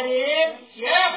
Karim, yeah,